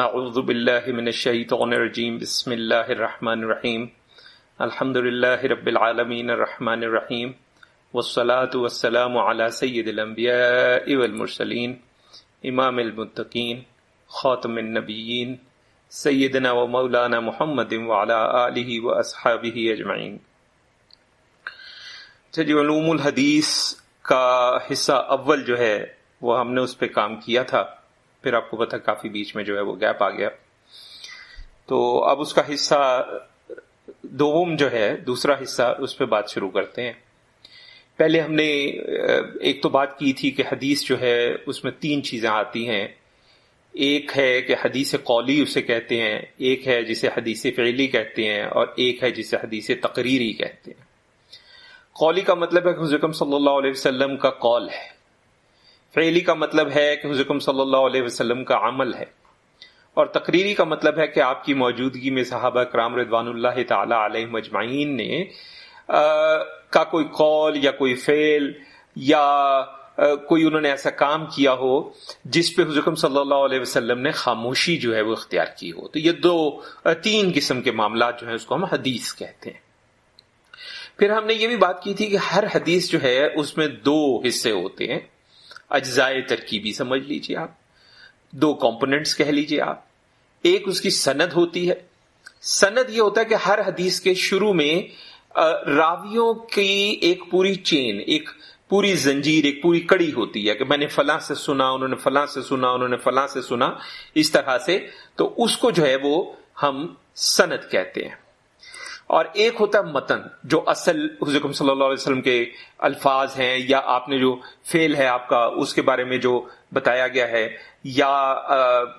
اعوذ باللہ من الشیطان الرجیم بسم اللہ الرحمن الرحیم الحمد للہ رب العالمین الرحمن الرحیم والصلاة والسلام على سید الانبیاء والمرسلین امام المتقین خاتم النبیین سیدنا و مولانا محمد وعلى آلہ و اصحابہ اجمعین جی علوم الحدیث کا حصہ اول جو ہے، وہ ہم نے اس پہ کام کیا تھا۔ پھر آپ کو پتا کافی بیچ میں جو ہے وہ گیپ آ گیا۔ تو اب اس کا حصہ دوم جو ہے، دوسرا حصہ اس پہ بات شروع کرتے ہیں۔ پہلے ہم نے، ایک تو بات کی تھی کہ حدیث جو ہے، اس میں تین چیزیں آتی ہیں۔ ایک ہے کہ حدیث قولی اسے کہتے ہیں، ایک ہے جسے حدیث فعلی کہتے ہیں، اور ایک ہے جسے حدیث تقریری کہتے ہیں۔ قولی کا مطلب ہے کہ حضرت صلی اللہ علیہ وسلم کا قول ہے۔ فعلی کا مطلب ہے کہ حضرت صلی اللہ علیہ وسلم کا عمل ہے اور تقریری کا مطلب ہے کہ آپ کی موجودگی میں صحابہ کرام رضوان اللہ تعالی علیہ مجمعین نے کا کوئی قول یا کوئی فعل یا کوئی انہوں نے ایسا کام کیا ہو جس پہ حضرت صلی اللہ علیہ وسلم نے خاموشی جو ہے وہ اختیار کی ہو۔ تو یہ دو تین قسم کے معاملات جو ہیں اس کو ہم حدیث کہتے ہیں۔ پھر ہم نے یہ بھی بات کی تھی کہ ہر حدیث جو ہے اس میں دو حصے ہوتے ہیں۔ اجزائے ترکیبی سمجھ لیجیے آپ۔ دو کمپوننٹس کہہ لیجیے آپ۔ ایک اس کی سند ہوتی ہے۔ سند یہ ہوتا ہے کہ ہر حدیث کے شروع میں راویوں کی ایک پوری چین، ایک پوری زنجیر، ایک پوری کڑی ہوتی ہے کہ میں نے فلاں سے سنا، انہوں نے فلاں سے سنا، انہوں نے فلاں سے سنا، اس طرح سے۔ تو اس کو جو ہے وہ ہم سند کہتے ہیں۔ اور ایک ہوتا ہے متن، جو اصل حضرت صلی اللہ علیہ وسلم کے الفاظ ہیں یا آپ نے جو فیل ہے آپ کا، اس کے بارے میں جو بتایا گیا ہے، یا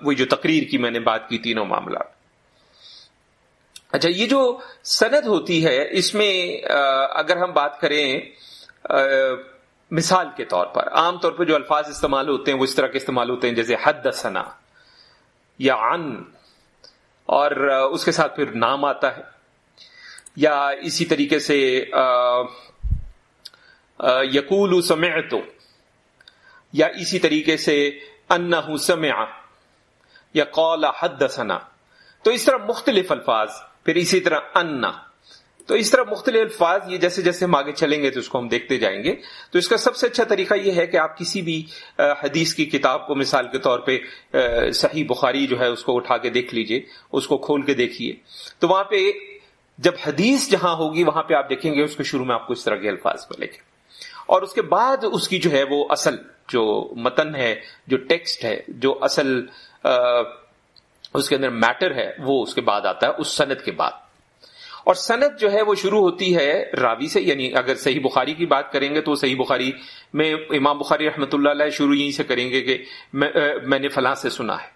وہ جو تقریر کی میں نے بات کی تینوں معاملات۔ اچھا یہ جو سند ہوتی ہے، اس میں اگر ہم بات کریں مثال کے طور پر، عام طور پر جو الفاظ استعمال ہوتے ہیں، وہ اس طرح کے استعمال ہوتے ہیں، جیسے حد سنا یا ان اور اس کے ساتھ پھر نام آتا ہے۔ یا اسی طریقے سے یقول سمعت یا اسی طریقے سے انہ سمع، یا قول حدثنا۔ تو اس طرح مختلف الفاظ، پھر اسی طرح انا تو اس طرح مختلف الفاظ، یہ جیسے جیسے ہم آگے چلیں گے تو اس کو ہم دیکھتے جائیں گے۔ تو اس کا سب سے اچھا طریقہ یہ ہے کہ آپ کسی بھی حدیث کی کتاب کو مثال کے طور پہ صحیح بخاری جو ہے اس کو اٹھا کے دیکھ لیجیے، اس کو کھول کے دیکھیے۔ تو وہاں پہ جب حدیث جہاں ہوگی، وہاں پہ آپ دیکھیں گے، اس کے شروع میں آپ کو اس طرح کے الفاظ ملیں گے۔ اور اس کے بعد اس کی جو ہے وہ اصل، جو متن ہے، جو ٹیکسٹ ہے، جو اصل اس کے اندر میٹر ہے، وہ اس کے بعد آتا ہے، اس سند کے بعد۔ اور سند جو ہے وہ شروع ہوتی ہے راوی سے یعنی اگر صحیح بخاری کی بات کریں گے تو صحیح بخاری میں امام بخاری رحمۃ اللہ علیہ شروع یہیں سے کریں گے کہ میں نے فلاں سے سنا ہے،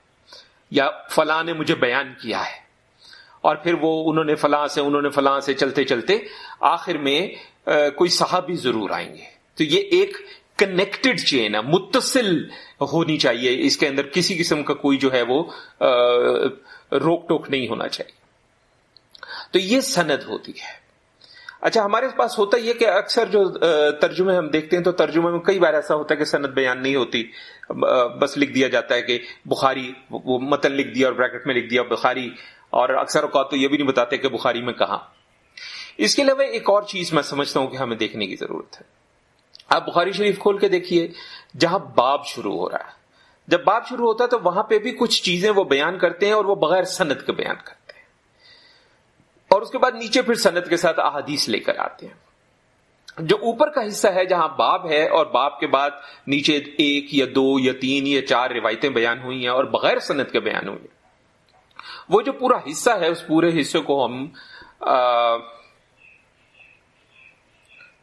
یا فلاں نے مجھے بیان کیا ہے۔ اور پھر وہ انہوں نے فلاں سے، انہوں نے فلاں سے چلتے چلتے آخر میں کوئی صحابی ضرور آئیں گے۔ تو یہ ایک کنیکٹڈ چین ہے، متصل ہونی چاہیے۔ اس کے اندر کسی قسم کا کوئی جو ہے وہ روک ٹوک نہیں ہونا چاہیے۔ تو یہ سند ہوتی ہے۔ اچھا ہمارے پاس ہوتا یہ کہ اکثر جو ترجمے ہم دیکھتے ہیں تو ترجمے میں کئی بار ایسا ہوتا ہے کہ سند بیان نہیں ہوتی۔ بس لکھ دیا جاتا ہے کہ بخاری وہ متن لکھ دیا اور بریکٹ میں لکھ دیا، بخاری اور اکثر اوقات تو یہ بھی نہیں بتاتے کہ بخاری میں کہاں۔ اس کے علاوہ ایک اور چیز میں سمجھتا ہوں کہ ہمیں دیکھنے کی ضرورت ہے۔ آپ بخاری شریف کھول کے دیکھیے، جہاں باب شروع ہو رہا ہے۔ جب باب شروع ہوتا ہے تو وہاں پہ بھی کچھ چیزیں وہ بیان کرتے ہیں اور وہ بغیر صنعت کے بیان کرتے ہیں۔ اور اس کے بعد نیچے پھر صنعت کے ساتھ احادیث لے کر آتے ہیں۔ جو اوپر کا حصہ ہے جہاں باب ہے اور باب کے بعد نیچے ایک یا دو یا تین یا چار روایتیں بیان ہوئی ہیں اور بغیر صنعت کے بیان ہوئی ہیں۔ وہ جو پورا حصہ ہے، اس پورے حصے کو ہم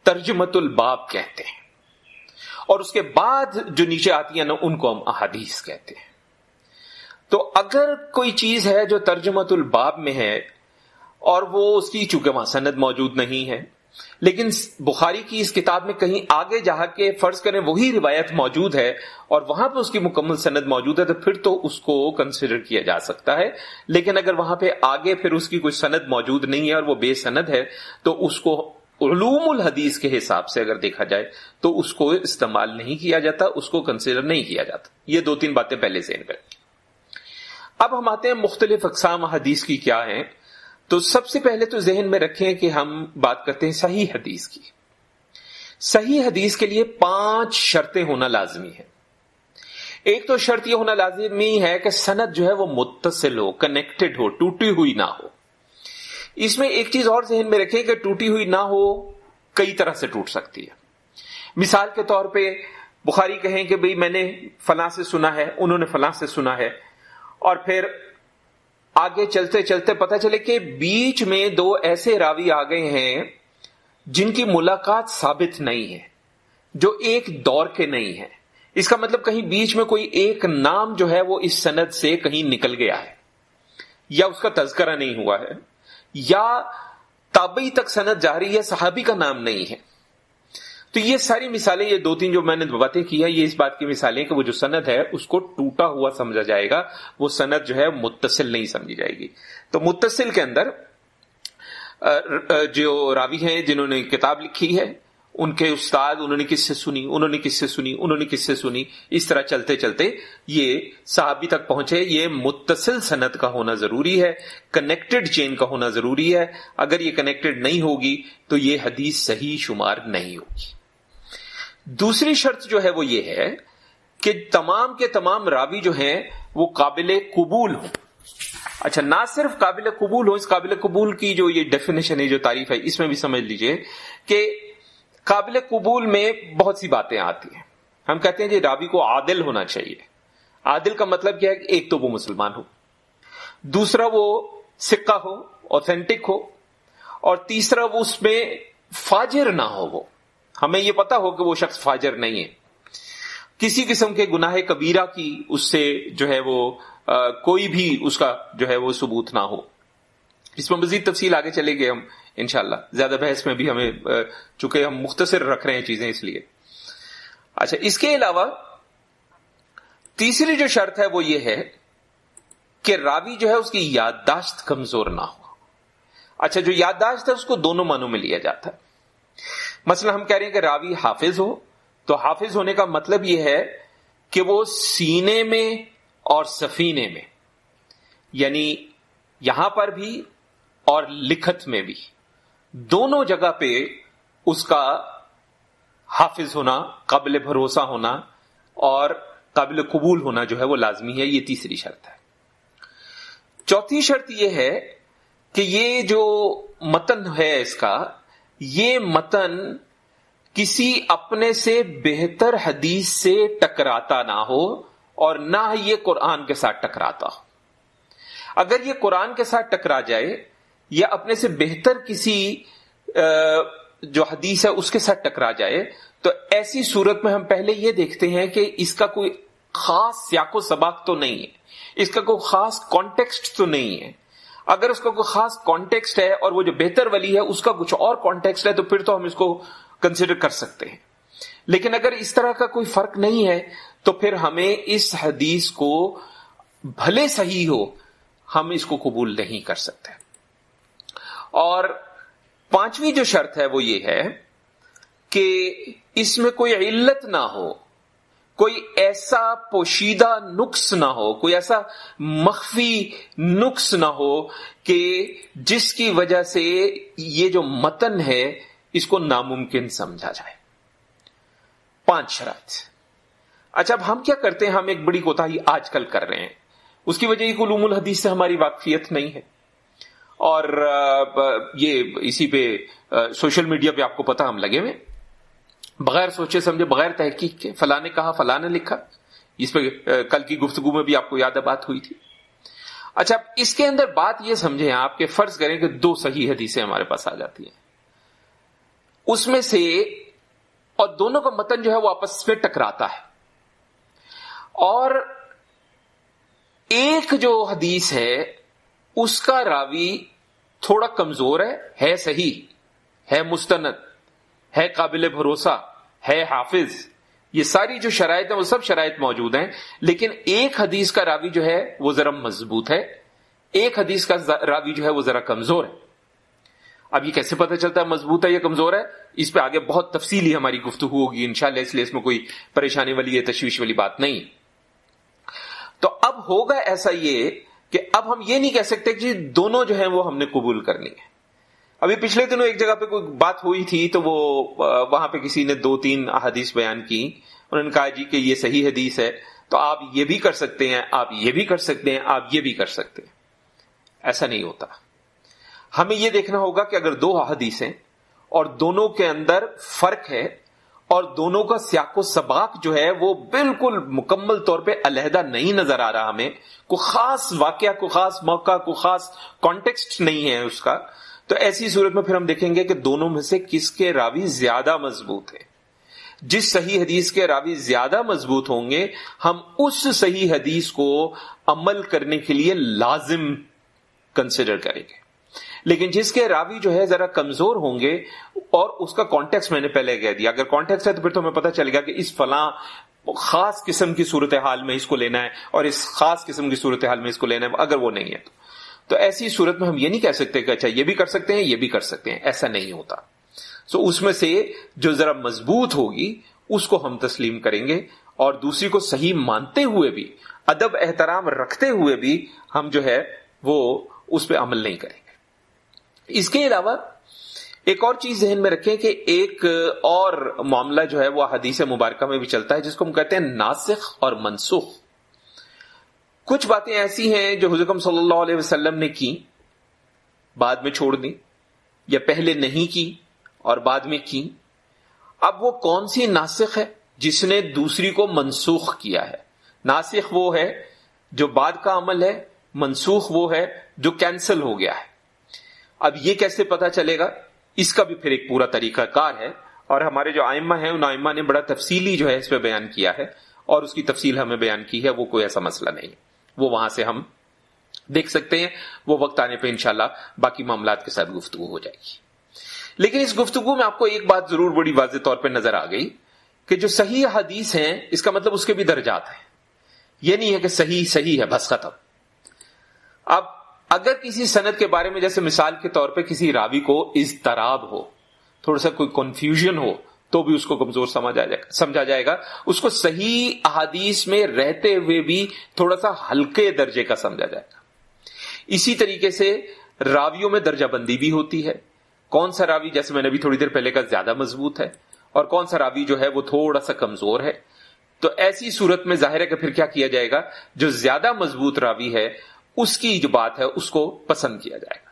ترجمت الباب کہتے ہیں۔ اور اس کے بعد جو نیچے آتی ہیں نا، ان کو ہم احادیث کہتے ہیں۔ تو اگر کوئی چیز ہے جو ترجمت الباب میں ہے، اور وہ اس کی، چونکہ وہاں سند موجود نہیں ہے لیکن بخاری کی اس کتاب میں کہیں آگے جا کے فرض کریں وہی روایت موجود ہے اور وہاں پہ اس کی مکمل سند موجود ہے تو پھر تو اس کو کنسیڈر کیا جا سکتا ہے۔ لیکن اگر وہاں پہ آگے پھر اس کی کوئی سند موجود نہیں ہے اور وہ بے سند ہے تو اس کو علوم الحدیث کے حساب سے اگر دیکھا جائے تو اس کو استعمال نہیں کیا جاتا، اس کو کنسیڈر نہیں کیا جاتا۔ یہ دو تین باتیں پہلے سے ان اب ہم آتے ہیں مختلف اقسام حدیث کی کیا ہیں۔ تو سب سے پہلے تو ذہن میں رکھیں کہ ہم بات کرتے ہیں صحیح حدیث کی۔ صحیح حدیث کے لیے پانچ شرطیں ہونا لازمی ہے ایک تو شرط یہ ہونا لازمی ہے کہ سند جو ہے وہ متصل ہو کنیکٹڈ ہو، ٹوٹی ہوئی نہ ہو۔ اس میں ایک چیز اور ذہن میں رکھیں کہ ٹوٹی ہوئی نہ ہو کئی طرح سے ٹوٹ سکتی ہے۔ مثال کے طور پہ بخاری کہیں کہ بھئی میں نے فلاں سے سنا ہے، انہوں نے فلاں سے سنا ہے اور پھر آگے چلتے چلتے پتہ چلے کہ بیچ میں دو ایسے راوی آ گئے ہیں جن کی ملاقات ثابت نہیں ہے، جو ایک دور کے نہیں ہے اس کا مطلب کہیں بیچ میں کوئی ایک نام جو ہے وہ اس سند سے کہیں نکل گیا ہے، یا اس کا تذکرہ نہیں ہوا ہے، یا تابعی تک سند جاری ہے، صحابی کا نام نہیں ہے۔ تو یہ ساری مثالیں، یہ دو تین جو میں نے باتیں کی ہے یہ اس بات کی مثالیں کہ وہ جو سند ہے، اس کو ٹوٹا ہوا سمجھا جائے گا۔ وہ سند جو ہے، متصل نہیں سمجھی جائے گی۔ تو متصل کے اندر جو راوی ہیں، جنہوں نے کتاب لکھی ہے، ان کے استاد، انہوں نے کس سے سنی، انہوں نے کس سے سنی، انہوں نے کس سے سنی، اس طرح چلتے چلتے یہ صحابی تک پہنچے۔ یہ متصل صنعت کا ہونا ضروری ہے کنیکٹڈ چین کا ہونا ضروری ہے۔ اگر یہ کنیکٹڈ نہیں ہوگی، تو یہ حدیث صحیح شمار نہیں ہوگی۔ دوسری شرط جو ہے وہ یہ ہے کہ تمام کے تمام راوی جو ہیں وہ قابل قبول ہوں۔ اچھا نہ صرف قابل قبول ہو اس قابل قبول کی جو یہ ڈیفینیشن ہے جو تعریف ہے، اس میں بھی سمجھ لیجیے کہ قابل قبول میں بہت سی باتیں آتی ہیں۔ ہم کہتے ہیں جی راوی کو عادل ہونا چاہیے۔ عادل کا مطلب کیا ہے؟ کہ ایک تو وہ مسلمان ہو۔ دوسرا وہ سکہ ہو اوتھینٹک ہو۔ اور تیسرا وہ اس میں فاجر نہ ہو وہ۔ ہمیں یہ پتا ہو کہ وہ شخص فاجر نہیں ہے۔ کسی قسم کے گناہ کبیرہ کی اس سے جو ہے وہ کوئی بھی اس کا جو ہے وہ ثبوت نہ ہو۔ اس میں مزید تفصیل آگے چلے گئے ہم، انشاءاللہ۔ زیادہ بحث میں بھی ہمیں چونکہ ہم مختصر رکھ رہے ہیں چیزیں اس لیے۔ اچھا اس کے علاوہ تیسری جو شرط ہے وہ یہ ہے کہ راوی جو ہے اس کی یادداشت کمزور نہ ہو۔ اچھا جو یادداشت ہے اس کو دونوں معنوں میں لیا جاتا ہے۔ مثلا ہم کہہ رہے ہیں کہ راوی حافظ ہو، تو حافظ ہونے کا مطلب یہ ہے کہ وہ سینے میں اور سفینے میں یعنی یہاں پر بھی اور لکھت میں بھی، دونوں جگہ پہ اس کا حافظ ہونا قابل بھروسہ ہونا اور قابل قبول ہونا جو ہے وہ لازمی ہے، یہ تیسری شرط ہے۔ چوتھی شرط یہ ہے کہ یہ جو متن ہے اس کا یہ متن کسی اپنے سے بہتر حدیث سے ٹکراتا نہ ہو اور نہ یہ قرآن کے ساتھ ٹکراتا ہو۔ اگر یہ قرآن کے ساتھ ٹکرا جائے یا اپنے سے بہتر کسی جو حدیث ہے اس کے ساتھ ٹکرا جائے، تو ایسی صورت میں ہم پہلے یہ دیکھتے ہیں کہ اس کا کوئی خاص سیاق و سباق تو نہیں ہے۔ اس کا کوئی خاص کانٹیکسٹ تو نہیں ہے۔ اگر اس کا کوئی خاص کانٹیکسٹ ہے اور وہ جو بہتر ولی ہے، اس کا کچھ اور کانٹیکسٹ ہے، تو پھر تو ہم اس کو کنسیڈر کر سکتے ہیں۔ لیکن اگر اس طرح کا کوئی فرق نہیں ہے، تو پھر ہمیں اس حدیث کو بھلے صحیح ہو، ہم اس کو قبول نہیں کر سکتے۔ اور پانچویں جو شرط ہے وہ یہ ہے کہ اس میں کوئی علت نہ ہو کوئی ایسا پوشیدہ نقص نہ ہو، کوئی ایسا مخفی نقص نہ ہو کہ جس کی وجہ سے یہ جو متن ہے، اس کو ناممکن سمجھا جائے۔ پانچ شرط اچھا اب ہم کیا کرتے ہیں؟ ہم ایک بڑی کوتا آج کل کر رہے ہیں۔ اس کی وجہ یہ علوم الحدیث سے ہماری واقفیت نہیں ہے۔ اور یہ اسی پہ سوشل میڈیا پہ آپ کو پتا ہم لگے ہوئے بغیر سوچے سمجھے، بغیر تحقیق کے، فلاں نے کہا، فلاں نے لکھا۔ اس پہ کل کی گفتگو میں بھی آپ کو یاد بات ہوئی تھی۔ اچھا اس کے اندر بات یہ سمجھیں آپ کے فرض کریں کہ دو صحیح حدیثیں ہمارے پاس آ جاتی ہیں۔ اس میں سے اور دونوں کا متن جو ہے وہ آپس میں ٹکراتا ہے۔ اور ایک جو حدیث ہے، اس کا راوی تھوڑا کمزور ہے ہے صحیح، ہے مستند۔ ہے قابل بھروسہ، ہے حافظ۔ یہ ساری جو شرائط ہیں، وہ سب شرائط موجود ہیں، لیکن ایک حدیث کا راوی جو ہے، وہ ذرا مضبوط ہے۔ ایک حدیث کا راوی جو ہے، وہ ذرا کمزور ہے۔ اب یہ کیسے پتہ چلتا ہے مضبوط ہے یا کمزور ہے؟ اس پہ آگے بہت تفصیلی ہماری گفتگو ہوگی، انشاءاللہ اس لیے اس میں کوئی پریشانی والی یا تشویش والی بات نہیں۔ تو اب ہوگا ایسا یہ کہ اب ہم یہ نہیں کہہ سکتے کہ جی، دونوں جو ہیں، وہ ہم نے قبول کرنی ہے ابھی پچھلے دنوں ایک جگہ پہ کوئی بات ہوئی تھی تو وہ وہاں پہ کسی نے دو تین حدیث بیان کی۔ انہوں نے کہا جی کہ یہ صحیح حدیث ہے، تو آپ یہ بھی کر سکتے ہیں، آپ یہ بھی کر سکتے ہیں، آپ یہ بھی کر سکتے ہیں۔ ایسا نہیں ہوتا۔ ہمیں یہ دیکھنا ہوگا کہ اگر دو حدیثیں اور دونوں کے اندر فرق ہے اور دونوں کا سیاق و سباق جو ہے وہ بالکل مکمل طور پہ علیحدہ نہیں نظر آ رہا ہمیں، کوئی خاص واقعہ کو خاص موقع کو خاص کانٹیکسٹ نہیں ہے اس کا۔ تو ایسی صورت میں پھر ہم دیکھیں گے کہ دونوں میں سے کس کے راوی زیادہ مضبوط ہے جس صحیح حدیث کے راوی زیادہ مضبوط ہوں گے، ہم اس صحیح حدیث کو عمل کرنے کے لیے لازم کنسیڈر کریں گے۔ لیکن جس کے راوی جو ہے ذرا کمزور ہوں گے، اور اس کا کانٹیکس میں نے پہلے کہہ دیا۔ اگر کانٹیکس ہے تو پھر تو ہمیں پتا چلے گا کہ اس فلاں خاص قسم کی صورتحال میں اس کو لینا ہے اور اس خاص قسم کی صورتحال میں اس کو لینا ہے، اگر وہ نہیں ہے تو۔ تو ایسی صورت میں ہم یہ نہیں کہہ سکتے کہ اچھا یہ بھی کر سکتے ہیں، یہ بھی کر سکتے ہیں۔ ایسا نہیں ہوتا۔ سو so اس میں سے جو ذرا مضبوط ہوگی، اس کو ہم تسلیم کریں گے۔ اور دوسری کو صحیح مانتے ہوئے بھی، ادب، احترام رکھتے ہوئے بھی ہم جو ہے وہ اس پہ عمل نہیں کریں گے۔ اس کے علاوہ ایک اور چیز ذہن میں رکھیں کہ ایک اور معاملہ جو ہے وہ حدیث مبارکہ میں بھی چلتا ہے، جس کو ہم کہتے ہیں ناسخ اور منسوخ۔ کچھ باتیں ایسی ہیں جو حضرت صلی اللہ علیہ وسلم نے کی، بعد میں چھوڑ دی، یا پہلے نہیں کی اور بعد میں کی۔ اب وہ کون سی ناسخ ہے جس نے دوسری کو منسوخ کیا ہے؟ ناسخ وہ ہے جو بعد کا عمل ہے، منسوخ وہ ہے جو کینسل ہو گیا ہے۔ اب یہ کیسے پتا چلے گا؟ اس کا بھی پھر ایک پورا طریقہ کار ہے۔ اور ہمارے جو آئمہ ہیں، ان آئمہ نے بڑا تفصیلی جو ہے اس پہ بیان کیا ہے۔ اور اس کی تفصیل ہمیں بیان کی ہے، وہ کوئی ایسا مسئلہ نہیں۔ ہے وہ وہاں سے ہم دیکھ سکتے ہیں۔ وہ وقت آنے پہ انشاءاللہ باقی معاملات کے ساتھ گفتگو ہو جائے گی۔ لیکن اس گفتگو میں آپ کو ایک بات ضرور بڑی واضح طور پہ نظر آ گئی کہ جو صحیح حدیث ہیں، اس کا مطلب اس کے بھی درجات ہیں۔ یہ نہیں ہے کہ صحیح صحیح ہے، بس ختم۔ اب اگر کسی صنعت کے بارے میں جیسے مثال کے طور پہ کسی راوی کو اضطراب ہو، تھوڑا سا کوئی کنفیوژن ہو تو بھی اس کو کمزور سمجھا جائے گا سمجھا جائے گا۔ اس کو صحیح احادیث میں رہتے ہوئے بھی تھوڑا سا ہلکے درجے کا سمجھا جائے گا۔ اسی طریقے سے راویوں میں درجہ بندی بھی ہوتی ہے۔ کون سا راوی جیسے میں نے بھی تھوڑی دیر پہلے کا زیادہ مضبوط ہے، اور کون سا راوی جو ہے وہ تھوڑا سا کمزور ہے۔ تو ایسی صورت میں ظاہر ہے کہ پھر کیا کیا جائے گا، جو زیادہ مضبوط راوی ہے، اس کی جو بات ہے، اس کو پسند کیا جائے گا۔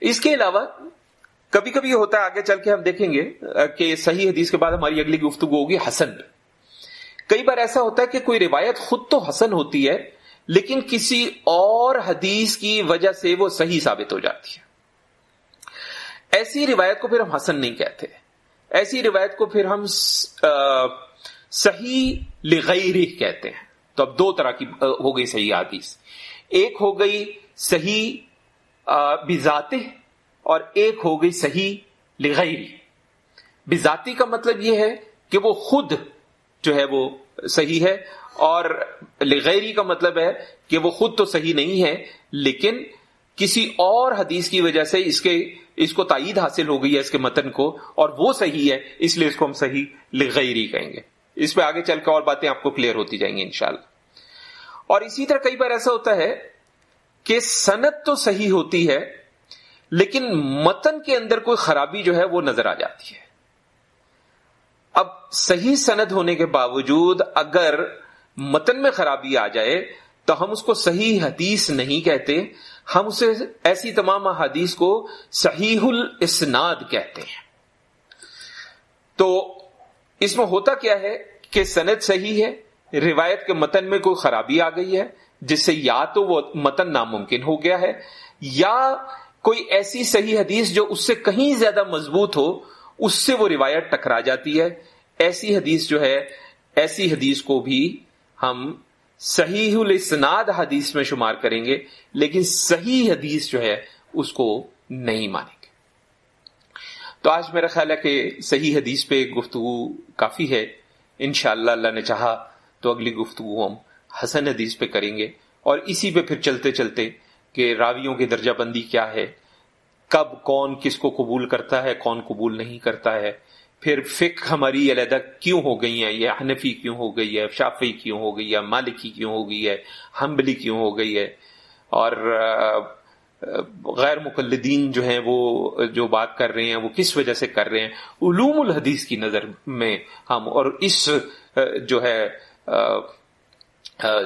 اس کے علاوہ کبھی کبھی یہ ہوتا ہے، آگے چل کے ہم دیکھیں گے کہ صحیح حدیث کے بعد ہماری اگلی گفتگو ہوگی حسن۔ کئی بار ایسا ہوتا ہے کہ کوئی روایت خود تو حسن ہوتی ہے، لیکن کسی اور حدیث کی وجہ سے وہ صحیح ثابت ہو جاتی ہے۔ ایسی روایت کو پھر ہم حسن نہیں کہتے۔ ایسی روایت کو پھر ہم صحیح لغیری کہتے ہیں۔ تو اب دو طرح کی ہو گئی صحیح حدیث۔ ایک ہو گئی صحیح بذاتے اور ایک ہو گئی صحیح لغیری۔ بذاتی کا مطلب یہ ہے کہ وہ خود جو ہے وہ صحیح ہے اور لغیری کا مطلب ہے کہ وہ خود تو صحیح نہیں ہے، لیکن کسی اور حدیث کی وجہ سے اس کے، اس کو تائید حاصل ہو گئی ہے اس کے متن کو اور وہ صحیح ہے، اس لیے اس کو ہم صحیح لغیری کہیں گے۔ اس پہ آگے چل کے اور باتیں آپ کو کلیئر ہوتی جائیں گی انشاءاللہ۔ اور اسی طرح کئی بار ایسا ہوتا ہے کہ صنعت تو صحیح ہوتی ہے لیکن متن کے اندر کوئی خرابی جو ہے وہ نظر آ جاتی ہے۔ اب صحیح سند ہونے کے باوجود اگر متن میں خرابی آ جائے تو ہم اس کو صحیح حدیث نہیں کہتے، ہم اسے ایسی تمام حدیث کو صحیح الاسناد کہتے ہیں۔ تو اس میں ہوتا کیا ہے کہ سند صحیح ہے، روایت کے متن میں کوئی خرابی آ گئی ہے، جس سے یا تو وہ متن ناممکن ہو گیا ہے، یا کوئی ایسی صحیح حدیث جو اس سے کہیں زیادہ مضبوط ہو، اس سے وہ روایت ٹکرا جاتی ہے۔ ایسی حدیث جو ہے، ایسی حدیث کو بھی ہم صحیح الاسناد حدیث میں شمار کریں گے، لیکن صحیح حدیث جو ہے، اس کو نہیں مانیں گے۔ تو آج میرا خیال ہے کہ صحیح حدیث پہ گفتگو کافی ہے۔ انشاءاللہ اللہ اللہ نے چاہا تو اگلی گفتگو ہم حسن حدیث پہ کریں گے۔ اور اسی پہ پھر چلتے چلتے کہ راویوں کی درجہ بندی کیا ہے؟ کب کون کس کو قبول کرتا ہے، کون قبول نہیں کرتا ہے؟ پھر فک ہماری علیحدہ کیوں ہو گئی ہیں؟ یا حنفی کیوں ہو گئی ہے؟ شافی کیوں ہو گئی ہے؟ مالکی کیوں ہو گئی ہے؟ ہمبلی کیوں ہو گئی ہے؟ اور غیر مقلدین جو ہیں وہ جو بات کر رہے ہیں، وہ کس وجہ سے کر رہے ہیں؟ علوم الحدیث کی نظر میں ہم، اور اس جو ہے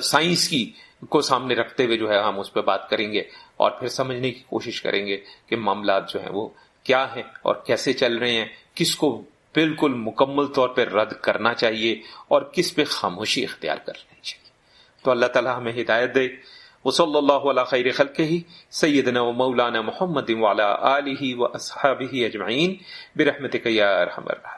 سائنس کی کو سامنے رکھتے ہوئے جو ہے ہم اس پہ بات کریں گے اور پھر سمجھنے کی کوشش کریں گے کہ معاملات جو ہیں وہ کیا ہیں اور کیسے چل رہے ہیں، کس کو بالکل مکمل طور پہ رد کرنا چاہیے اور کس پہ خاموشی اختیار کرنی چاہیے۔ تو اللہ تعالیٰ ہمیں ہدایت دے۔ وہ صلی اللہ علیہ خیر خلق ہی سیدنا و مولانا محمد والا علیہ و اصحاب اجمعین۔ برحمت یا رحم الرحیم